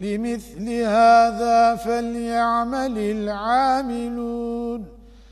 لمثل هذا فليعمل العاملون.